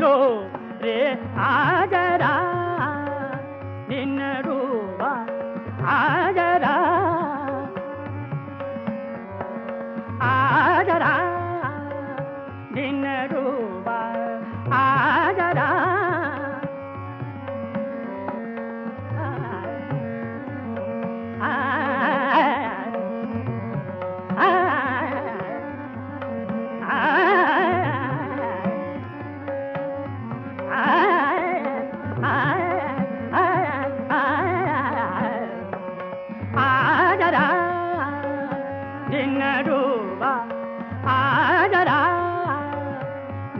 लो रे आगरा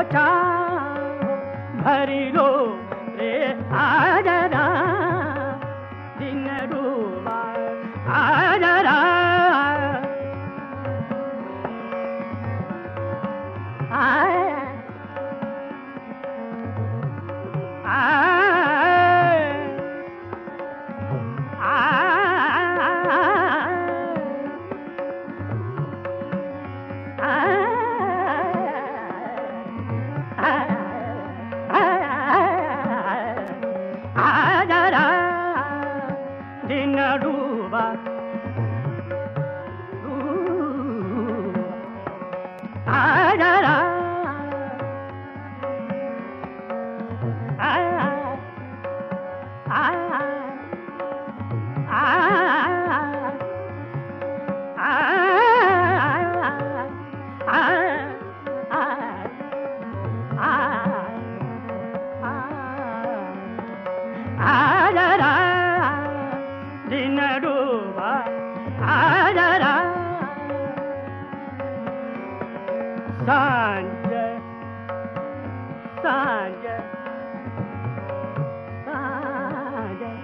लोटा भरी लो रे आजरा दिन डूबा आजरा आ I Sanjay, Sanjay, Sanjay,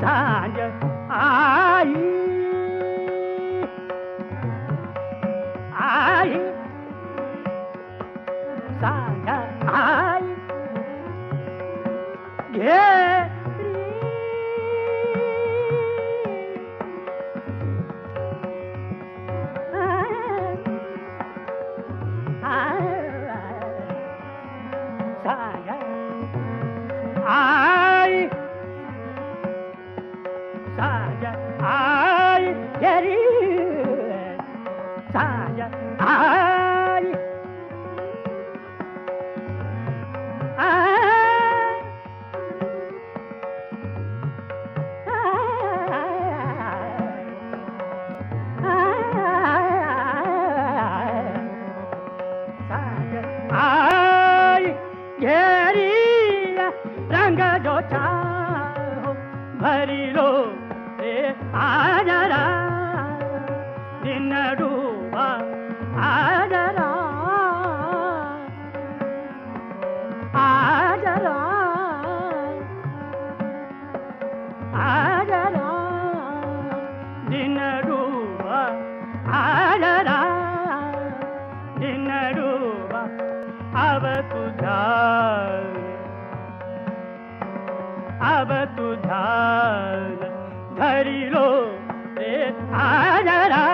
Sanjay, Aye, Aye, Sanjay, Aye, Yeah. yeri sadece ay ay भरी लो ए आजा ನಡುವ ಆಡರ ಆಡರ ಆಡರ ನಿನ್ನಡುವ ಆಡರ ನಿನ್ನಡುವ ಅವ ತುಧಾ अब तू ध्यान धरी लो रे आजरा